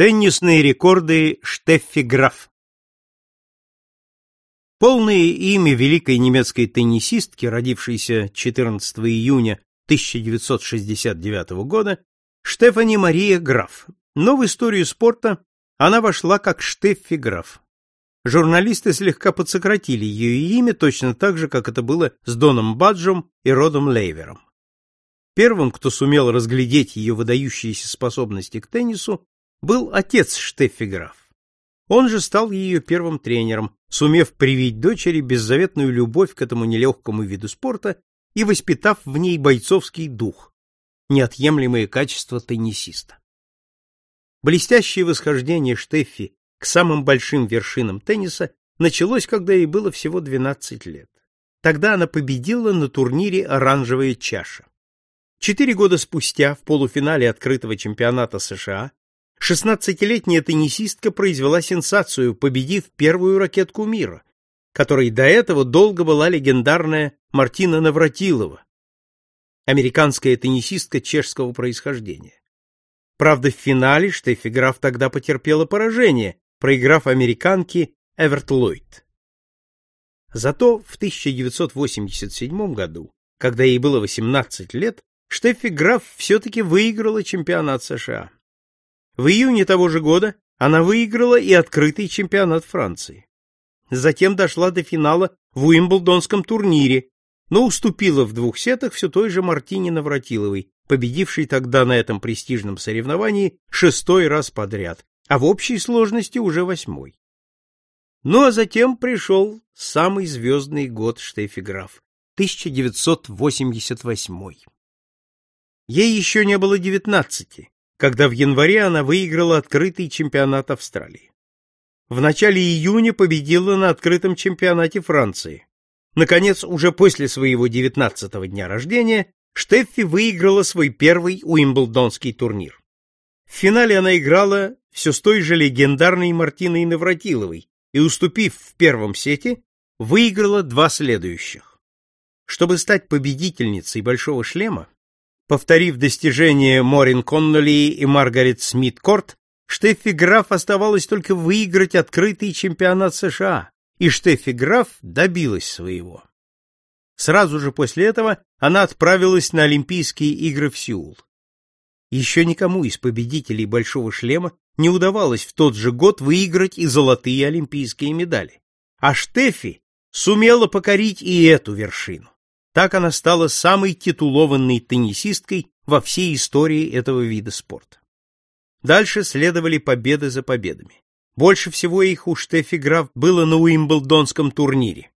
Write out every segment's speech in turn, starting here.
Теннисные рекорды Штеффи Граф Полное имя великой немецкой теннисистки, родившейся 14 июня 1969 года, Штефани Мария Граф. Но в историю спорта она вошла как Штеффи Граф. Журналисты слегка подсократили ее имя, точно так же, как это было с Доном Баджем и Родом Лейвером. Первым, кто сумел разглядеть ее выдающиеся способности к теннису, был отец Штеффи Граф. Он же стал ее первым тренером, сумев привить дочери беззаветную любовь к этому нелегкому виду спорта и воспитав в ней бойцовский дух, неотъемлемые качества теннисиста. Блестящее восхождение Штеффи к самым большим вершинам тенниса началось, когда ей было всего 12 лет. Тогда она победила на турнире «Оранжевая чаша». Четыре года спустя, в полуфинале открытого чемпионата США, 16-летняя теннисистка произвела сенсацию, победив первую ракетку мира, которой до этого долго была легендарная Мартина Навратилова, американская теннисистка чешского происхождения. Правда, в финале Штеффи Граф тогда потерпела поражение, проиграв американке Эверт Ллойд. Зато в 1987 году, когда ей было 18 лет, Штеффи Граф все-таки выиграла чемпионат США. В июне того же года она выиграла и открытый чемпионат Франции. Затем дошла до финала в Уимблдонском турнире, но уступила в двух сетах все той же Мартине Навратиловой, победившей тогда на этом престижном соревновании шестой раз подряд, а в общей сложности уже восьмой. Ну а затем пришел самый звездный год Штефи Граф, 1988. Ей еще не было девятнадцати, когда в январе она выиграла открытый чемпионат Австралии. В начале июня победила на открытом чемпионате Франции. Наконец, уже после своего девятнадцатого дня рождения, Штеффи выиграла свой первый Уимблдонский турнир. В финале она играла все с той же легендарной Мартиной Навратиловой и, уступив в первом сете, выиграла два следующих. Чтобы стать победительницей большого шлема, Повторив достижения Морин Конноли и Маргарет Смит-Корт, Штеффи Граф оставалось только выиграть открытый чемпионат США, и Штеффи Граф добилась своего. Сразу же после этого она отправилась на Олимпийские игры в Сеул. Еще никому из победителей Большого шлема не удавалось в тот же год выиграть и золотые олимпийские медали. А Штеффи сумела покорить и эту вершину. Так она стала самой титулованной теннисисткой во всей истории этого вида спорта. Дальше следовали победы за победами. Больше всего их у Штеффи Граф было на Уимблдонском турнире.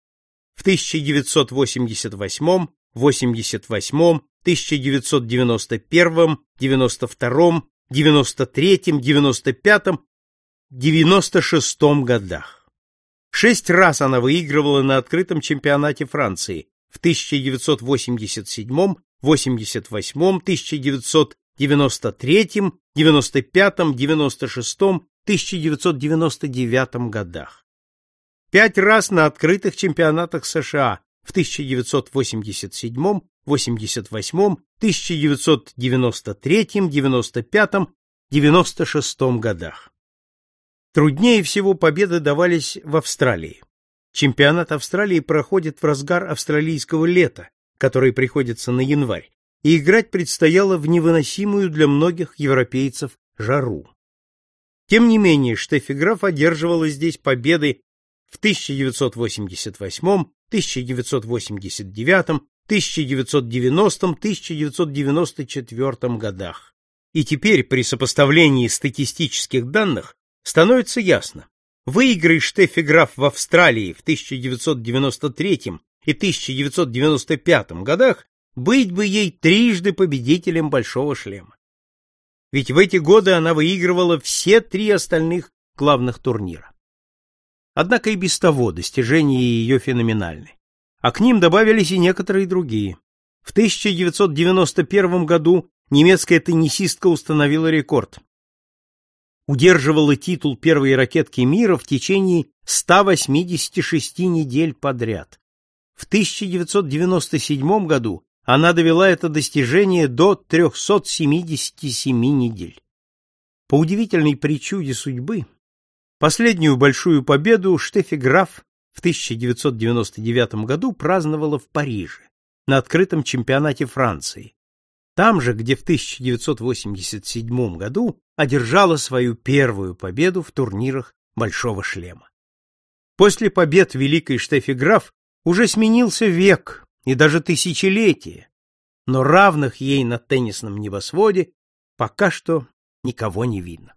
В 1988, 88, 1991, 92, 93, 95, 96 годах. Шесть раз она выигрывала на открытом чемпионате Франции, в 1987, 88, 1993, 95, 96, 1999 годах. Пять раз на открытых чемпионатах США в 1987, 88, 1993, 95, 96 годах. Труднее всего победы давались в Австралии. Чемпионат Австралии проходит в разгар австралийского лета, который приходится на январь, и играть предстояло в невыносимую для многих европейцев жару. Тем не менее, Штеффи Граф одерживала здесь победы в 1988, 1989, 1990, 1994 годах. И теперь при сопоставлении статистических данных становится ясно, Выигрыш Штеффи Граф в Австралии в 1993 и 1995 годах быть бы ей трижды победителем Большого шлема. Ведь в эти годы она выигрывала все три остальных главных турнира. Однако и без того достижения ее феноменальны. А к ним добавились и некоторые другие. В 1991 году немецкая теннисистка установила рекорд удерживала титул первой ракетки мира в течение 186 недель подряд. В 1997 году она довела это достижение до 377 недель. По удивительной причуде судьбы, последнюю большую победу Штеффи Граф в 1999 году праздновала в Париже на открытом чемпионате Франции, там же, где в 1987 году одержала свою первую победу в турнирах Большого шлема. После побед великой Штеффи Граф уже сменился век и даже тысячелетие, но равных ей на теннисном небосводе пока что никого не видно.